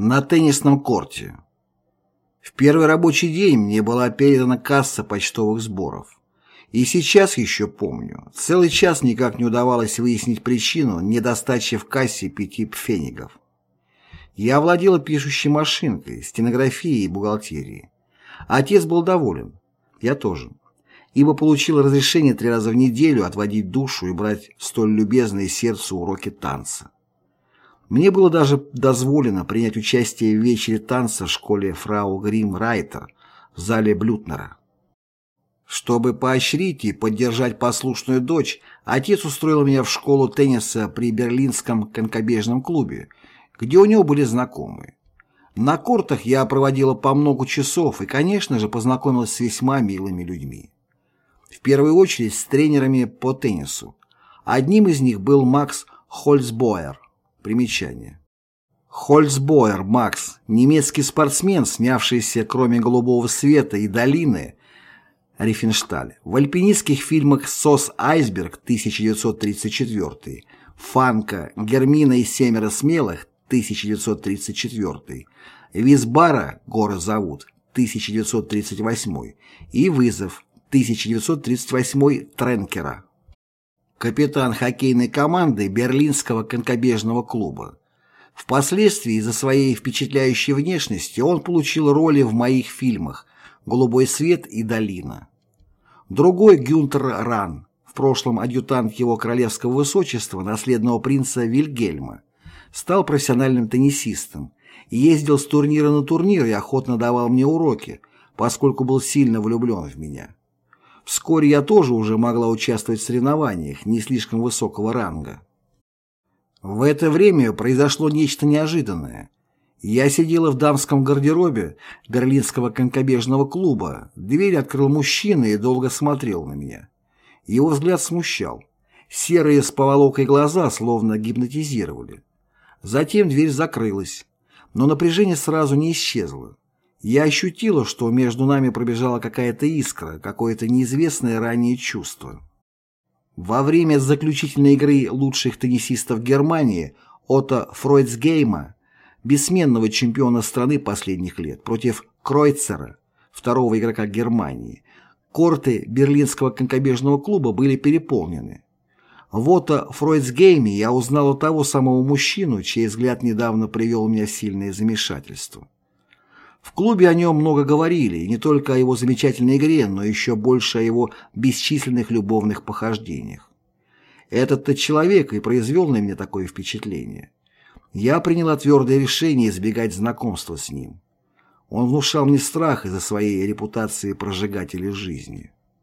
На теннисном корте. В первый рабочий день мне была передана касса почтовых сборов. И сейчас еще помню, целый час никак не удавалось выяснить причину недостачи в кассе пяти пфенигов. Я владела пишущей машинкой, стенографией и бухгалтерией. Отец был доволен. Я тоже. Ибо получил разрешение три раза в неделю отводить душу и брать столь любезные сердцу уроки танца. Мне было даже дозволено принять участие в вечере танца в школе фрау Грим Райтер в зале Блютнера. Чтобы поощрить и поддержать послушную дочь, отец устроил меня в школу тенниса при Берлинском конькобежном клубе, где у него были знакомые. На кортах я проводила по много часов и, конечно же, познакомилась с весьма милыми людьми. В первую очередь с тренерами по теннису. Одним из них был Макс Хольцбоер. Примечание. Хольцбоер Макс, немецкий спортсмен, снявшийся, кроме «Голубого света» и «Долины», Рифеншталь, в альпинистских фильмах «СОС Айсберг» 1934, «Фанка», «Гермина и семеро смелых» 1934, «Визбара. Горы зовут» 1938 и «Вызов» 1938 Тренкера капитан хоккейной команды Берлинского конькобежного клуба. Впоследствии из-за своей впечатляющей внешности он получил роли в моих фильмах «Голубой свет» и «Долина». Другой Гюнтер Ран, в прошлом адъютант его королевского высочества, наследного принца Вильгельма, стал профессиональным теннисистом, ездил с турнира на турнир и охотно давал мне уроки, поскольку был сильно влюблен в меня. Вскоре я тоже уже могла участвовать в соревнованиях не слишком высокого ранга. В это время произошло нечто неожиданное. Я сидела в дамском гардеробе берлинского конькобежного клуба, дверь открыл мужчина и долго смотрел на меня. Его взгляд смущал. Серые с поволокой глаза словно гипнотизировали. Затем дверь закрылась, но напряжение сразу не исчезло. Я ощутила, что между нами пробежала какая-то искра, какое-то неизвестное ранее чувство. Во время заключительной игры лучших теннисистов Германии Отто Фройцгейма, бессменного чемпиона страны последних лет, против Кройцера, второго игрока Германии, корты берлинского конькобежного клуба были переполнены. В Отто Фройцгейме я узнала того самого мужчину, чей взгляд недавно привел меня в сильное замешательство. В клубе о нем много говорили, не только о его замечательной игре, но еще больше о его бесчисленных любовных похождениях. Этот-то человек и произвел на меня такое впечатление. Я приняла твердое решение избегать знакомства с ним. Он внушал мне страх из-за своей репутации прожигателя жизни.